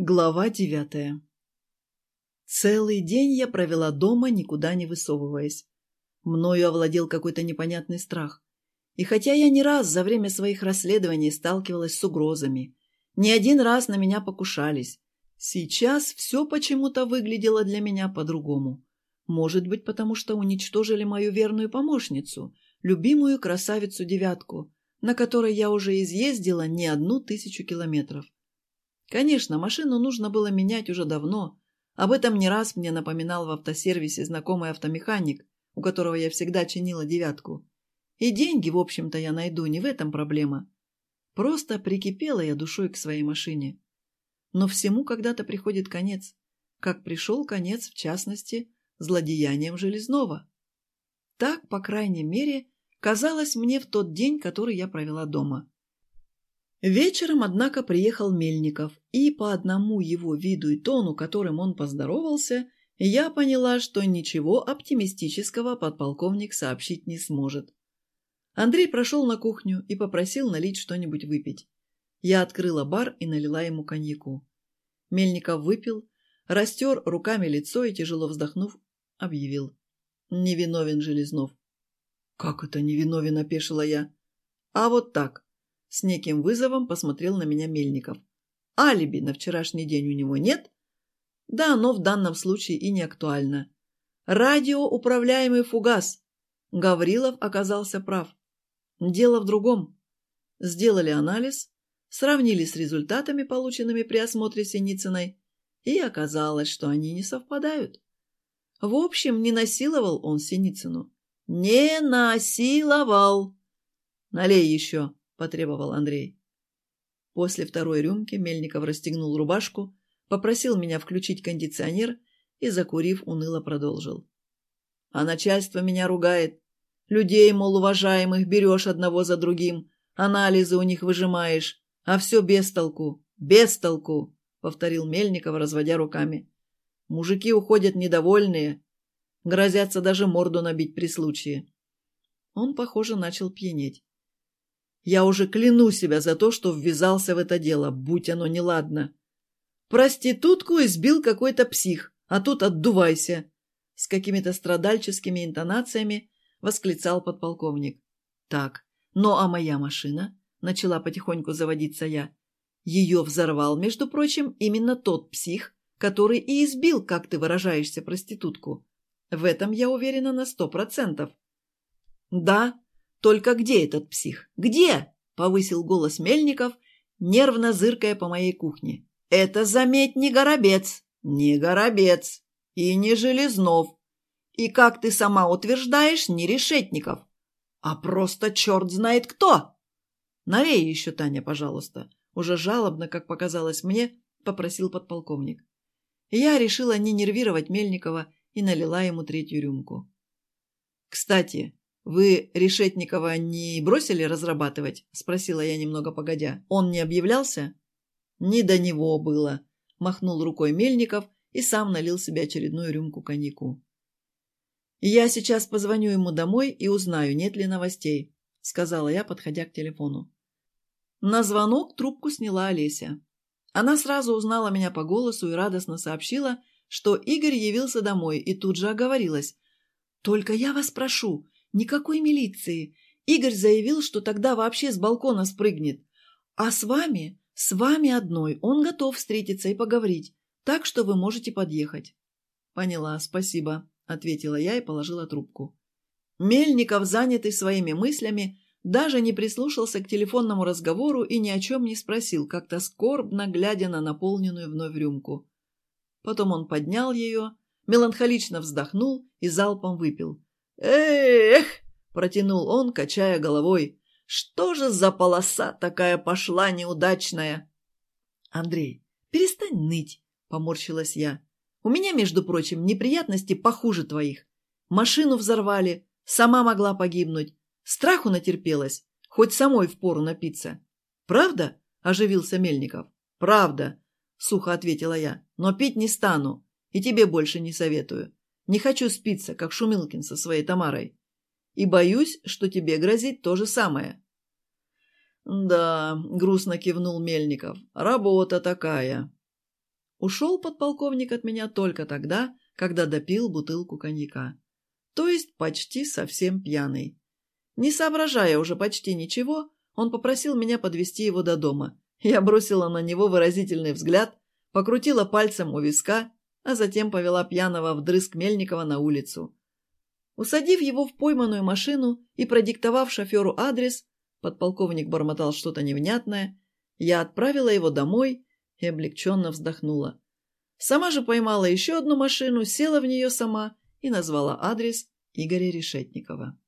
Глава девятая Целый день я провела дома, никуда не высовываясь. Мною овладел какой-то непонятный страх. И хотя я не раз за время своих расследований сталкивалась с угрозами, не один раз на меня покушались, сейчас все почему-то выглядело для меня по-другому. Может быть, потому что уничтожили мою верную помощницу, любимую красавицу-девятку, на которой я уже изъездила не одну тысячу километров. Конечно, машину нужно было менять уже давно. Об этом не раз мне напоминал в автосервисе знакомый автомеханик, у которого я всегда чинила девятку. И деньги, в общем-то, я найду, не в этом проблема. Просто прикипела я душой к своей машине. Но всему когда-то приходит конец. Как пришел конец, в частности, злодеянием Железного. Так, по крайней мере, казалось мне в тот день, который я провела дома. Вечером, однако, приехал Мельников, и по одному его виду и тону, которым он поздоровался, я поняла, что ничего оптимистического подполковник сообщить не сможет. Андрей прошел на кухню и попросил налить что-нибудь выпить. Я открыла бар и налила ему коньяку. Мельников выпил, растер руками лицо и, тяжело вздохнув, объявил. «Невиновен Железнов». «Как это невиновен?» – опешила я. «А вот так. С неким вызовом посмотрел на меня Мельников. Алиби на вчерашний день у него нет? Да, но в данном случае и не актуально. Радиоуправляемый фугас. Гаврилов оказался прав. Дело в другом. Сделали анализ, сравнили с результатами, полученными при осмотре Синицыной, и оказалось, что они не совпадают. В общем, не насиловал он Синицыну. Не насиловал. Налей еще потребовал Андрей. После второй рюмки Мельников расстегнул рубашку, попросил меня включить кондиционер и, закурив, уныло продолжил. А начальство меня ругает. Людей, мол, уважаемых, берешь одного за другим, анализы у них выжимаешь, а все без толку, без толку, повторил Мельников, разводя руками. Мужики уходят недовольные, грозятся даже морду набить при случае. Он, похоже, начал пьянеть. Я уже кляну себя за то, что ввязался в это дело, будь оно неладно. Проститутку избил какой-то псих, а тут отдувайся. С какими-то страдальческими интонациями восклицал подполковник. Так, ну а моя машина? Начала потихоньку заводиться я. Ее взорвал, между прочим, именно тот псих, который и избил, как ты выражаешься, проститутку. В этом я уверена на сто процентов. Да, только где этот псих? Где? Повысил голос Мельников, нервно зыркая по моей кухне. Это, заметь, не Горобец, не Горобец и не Железнов. И, как ты сама утверждаешь, не Решетников, а просто черт знает кто. Налей еще, Таня, пожалуйста. Уже жалобно, как показалось мне, попросил подполковник. Я решила не нервировать Мельникова и налила ему третью рюмку. «Кстати, «Вы Решетникова не бросили разрабатывать?» – спросила я немного погодя. «Он не объявлялся?» «Не до него было», – махнул рукой Мельников и сам налил себе очередную рюмку коньяку. «Я сейчас позвоню ему домой и узнаю, нет ли новостей», – сказала я, подходя к телефону. На звонок трубку сняла Олеся. Она сразу узнала меня по голосу и радостно сообщила, что Игорь явился домой и тут же оговорилась. «Только я вас прошу, Никакой милиции. Игорь заявил, что тогда вообще с балкона спрыгнет. А с вами, с вами одной, он готов встретиться и поговорить, так что вы можете подъехать. Поняла, спасибо, ответила я и положила трубку. Мельников, занятый своими мыслями, даже не прислушался к телефонному разговору и ни о чем не спросил, как-то скорбно глядя на наполненную вновь рюмку. Потом он поднял ее, меланхолично вздохнул и залпом выпил. «Эх!» – протянул он, качая головой. «Что же за полоса такая пошла неудачная?» «Андрей, перестань ныть!» – поморщилась я. «У меня, между прочим, неприятности похуже твоих. Машину взорвали, сама могла погибнуть. Страху натерпелась, хоть самой впору напиться. Правда?» – оживился Мельников. «Правда», – сухо ответила я, – «но пить не стану и тебе больше не советую. Не хочу спиться, как Шумилкин со своей Тамарой. И боюсь, что тебе грозит то же самое». «Да», — грустно кивнул Мельников, — «работа такая». Ушел подполковник от меня только тогда, когда допил бутылку коньяка. То есть почти совсем пьяный. Не соображая уже почти ничего, он попросил меня подвести его до дома. Я бросила на него выразительный взгляд, покрутила пальцем у виска, а затем повела пьяного вдрызг Мельникова на улицу. Усадив его в пойманную машину и продиктовав шоферу адрес, подполковник бормотал что-то невнятное, я отправила его домой и облегченно вздохнула. Сама же поймала еще одну машину, села в нее сама и назвала адрес Игоря Решетникова.